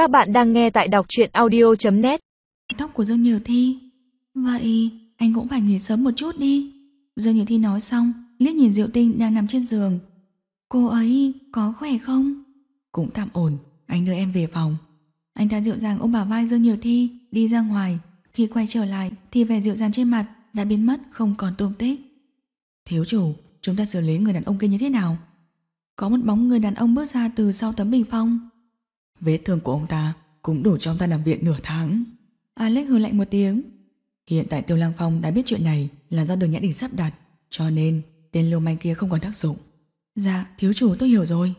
Các bạn đang nghe tại đọc truyện audio.net Tóc của Dương Nhược Thi. Vậy anh cũng phải nghỉ sớm một chút đi. Dương Nhược Thi nói xong liếc nhìn Diệu Tinh đang nằm trên giường. Cô ấy có khỏe không? Cũng tạm ổn Anh đưa em về phòng. Anh ta dịu dàng ôm bà vai Dương Nhược Thi Đi ra ngoài. Khi quay trở lại thì vẻ dịu dàng trên mặt Đã biến mất không còn tôm tích. Thiếu chủ Chúng ta xử lý người đàn ông kia như thế nào? Có một bóng người đàn ông bước ra từ sau tấm bình phong Vết thương của ông ta cũng đủ cho ông ta nằm viện nửa tháng. Alex hừ lạnh một tiếng. Hiện tại Tiêu Lang Phong đã biết chuyện này là do đường Nhã Đình sắp đặt, cho nên tên lưu manh kia không còn tác dụng. Dạ, thiếu chủ tôi hiểu rồi.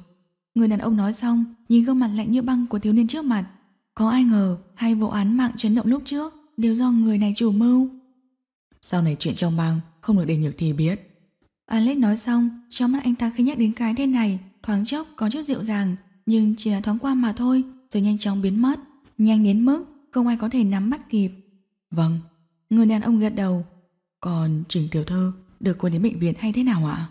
Người đàn ông nói xong, nhìn gương mặt lạnh như băng của thiếu niên trước mặt. Có ai ngờ hai vụ án mạng chấn động lúc trước đều do người này chủ mưu. Sau này chuyện trong bang không được để nhược thì biết. Alex nói xong, trong mắt anh ta khi nhắc đến cái tên này, thoáng chốc có chút dịu dàng, nhưng chỉ là thoáng qua mà thôi, rồi nhanh chóng biến mất, nhanh đến mức không ai có thể nắm bắt kịp. Vâng, người đàn ông gật đầu. Còn Trình Tiểu Thư được cuốn đến bệnh viện hay thế nào ạ?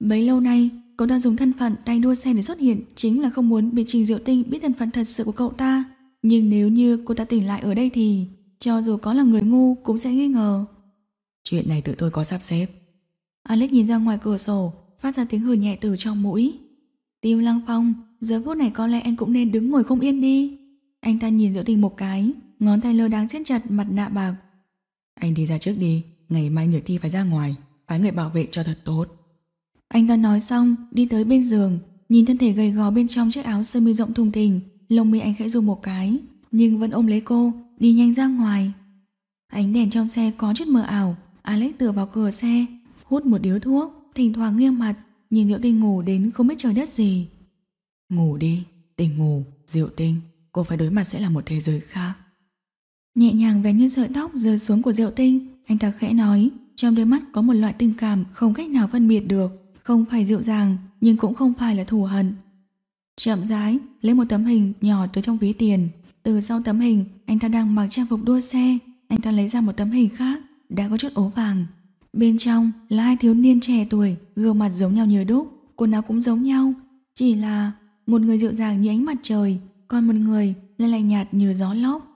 Bấy lâu nay, cậu ta dùng thân phận tay đua xe để xuất hiện chính là không muốn bị Trình Diệu Tinh biết thân phận thật sự của cậu ta. Nhưng nếu như cô ta tỉnh lại ở đây thì, cho dù có là người ngu cũng sẽ nghi ngờ. Chuyện này tự tôi có sắp xếp. Alex nhìn ra ngoài cửa sổ, phát ra tiếng hừ nhẹ từ trong mũi. Tiêu Lăng Phong, giờ phút này có lẽ anh cũng nên đứng ngồi không yên đi. Anh ta nhìn Diệu Tình một cái, ngón tay lơ đáng siết chặt mặt nạ bạc. Anh đi ra trước đi, ngày mai Nhược Thi phải ra ngoài, phái người bảo vệ cho thật tốt. Anh ta nói xong, đi tới bên giường, nhìn thân thể gầy gò bên trong chiếc áo sơ mi rộng thùng thình, lông mi anh khẽ run một cái, nhưng vẫn ôm lấy cô, đi nhanh ra ngoài. Ánh đèn trong xe có chút mờ ảo, Alex tựa vào cửa xe, hút một điếu thuốc, thỉnh thoảng nghiêng mặt, nhìn Diệu Tinh ngủ đến không biết trời đất gì. Ngủ đi, tỉnh ngủ, Diệu Tinh, cô phải đối mặt sẽ là một thế giới khác. Nhẹ nhàng vén như sợi tóc rơi xuống của Diệu Tinh, anh ta khẽ nói, trong đôi mắt có một loại tình cảm không cách nào phân biệt được, không phải dịu dàng, nhưng cũng không phải là thù hận. Chậm rãi, lấy một tấm hình nhỏ từ trong ví tiền, từ sau tấm hình, anh ta đang mặc trang phục đua xe, anh ta lấy ra một tấm hình khác, đã có chút ố vàng, Bên trong là hai thiếu niên trẻ tuổi, gương mặt giống nhau như đúc, quần áo cũng giống nhau. Chỉ là một người dịu dàng như ánh mặt trời, còn một người lại lạnh nhạt như gió lốc.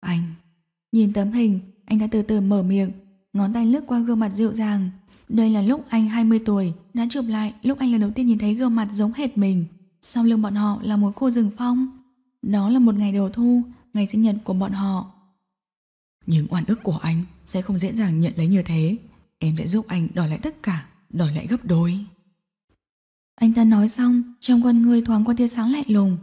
Anh, nhìn tấm hình, anh đã từ từ mở miệng, ngón tay lướt qua gương mặt dịu dàng. Đây là lúc anh 20 tuổi, đã chụp lại lúc anh lần đầu tiên nhìn thấy gương mặt giống hệt mình. Sau lưng bọn họ là một khu rừng phong. Đó là một ngày đầu thu, ngày sinh nhật của bọn họ. Những oan ức của anh sẽ không dễ dàng nhận lấy như thế. Em sẽ giúp anh đòi lại tất cả, đòi lại gấp đôi. Anh ta nói xong, trong con người thoáng qua tia sáng lạnh lùng.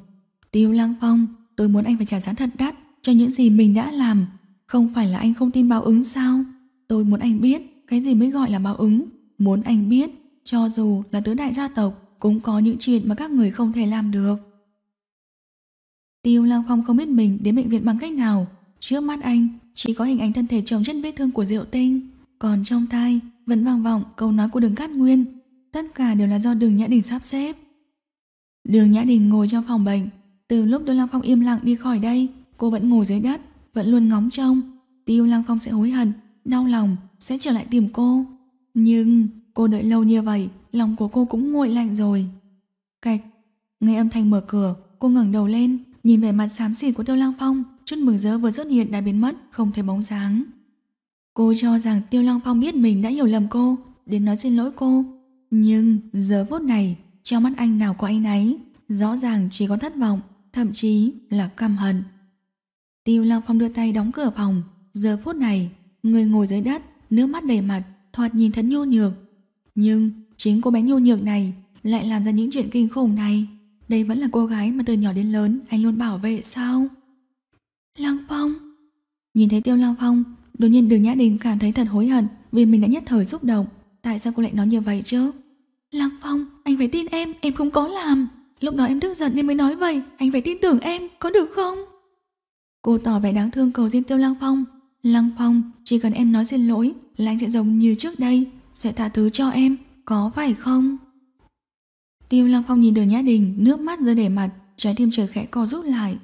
Tiêu Lang Phong, tôi muốn anh phải trả giá thật đắt cho những gì mình đã làm. Không phải là anh không tin báo ứng sao? Tôi muốn anh biết cái gì mới gọi là báo ứng. Muốn anh biết, cho dù là tứ đại gia tộc, cũng có những chuyện mà các người không thể làm được. Tiêu Lang Phong không biết mình đến bệnh viện bằng cách nào. Trước mắt anh, chỉ có hình ảnh thân thể chồng chất vết thương của Diệu Tinh. Còn trong tai vẫn vang vọng câu nói của đường Cát Nguyên. Tất cả đều là do đường Nhã Đình sắp xếp. Đường Nhã Đình ngồi trong phòng bệnh. Từ lúc Tiêu Lăng Phong im lặng đi khỏi đây, cô vẫn ngồi dưới đất, vẫn luôn ngóng trông. Tiêu Lăng Phong sẽ hối hận, đau lòng, sẽ trở lại tìm cô. Nhưng cô đợi lâu như vậy, lòng của cô cũng nguội lạnh rồi. Cạch, nghe âm thanh mở cửa, cô ngẩng đầu lên, nhìn về mặt xám xịt của Tiêu Lăng Phong, chút mừng rỡ vừa xuất hiện đã biến mất, không thấy bóng dáng. Cô cho rằng Tiêu Lăng Phong biết mình đã hiểu lầm cô, đến nói xin lỗi cô. Nhưng giờ phút này, trong mắt anh nào có anh ấy, rõ ràng chỉ có thất vọng, thậm chí là căm hận. Tiêu Long Phong đưa tay đóng cửa phòng, giờ phút này, người ngồi dưới đất, nước mắt đầy mặt, thoạt nhìn thật nhu nhược. Nhưng chính cô bé nhu nhược này lại làm ra những chuyện kinh khủng này. Đây vẫn là cô gái mà từ nhỏ đến lớn anh luôn bảo vệ sao? Lăng Phong Nhìn thấy Tiêu Lăng Phong Đột nhiên đường Nhã Đình cảm thấy thật hối hận vì mình đã nhất thời xúc động. Tại sao cô lại nói như vậy chứ? Lăng Phong, anh phải tin em, em không có làm. Lúc đó em tức giận nên mới nói vậy, anh phải tin tưởng em, có được không? Cô tỏ vẻ đáng thương cầu xin Tiêu Lăng Phong. Lăng Phong, chỉ cần em nói xin lỗi là anh sẽ giống như trước đây, sẽ tha thứ cho em, có phải không? Tiêu Lăng Phong nhìn đường Nhã Đình, nước mắt rơi để mặt, trái tim trời khẽ co rút lại.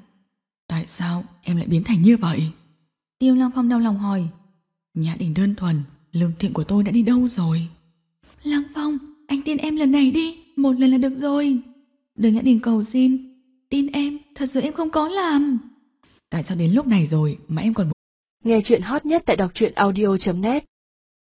Tại sao em lại biến thành như vậy? Tiêu Lăng Phong đau lòng hỏi Nhã đình đơn thuần Lương thiện của tôi đã đi đâu rồi? Lăng Phong Anh tin em lần này đi. Một lần là được rồi. Đường Nhã đình cầu xin. Tin em, thật sự em không có làm. Tại sao đến lúc này rồi mà em còn Nghe chuyện hot nhất tại đọc truyện audio.net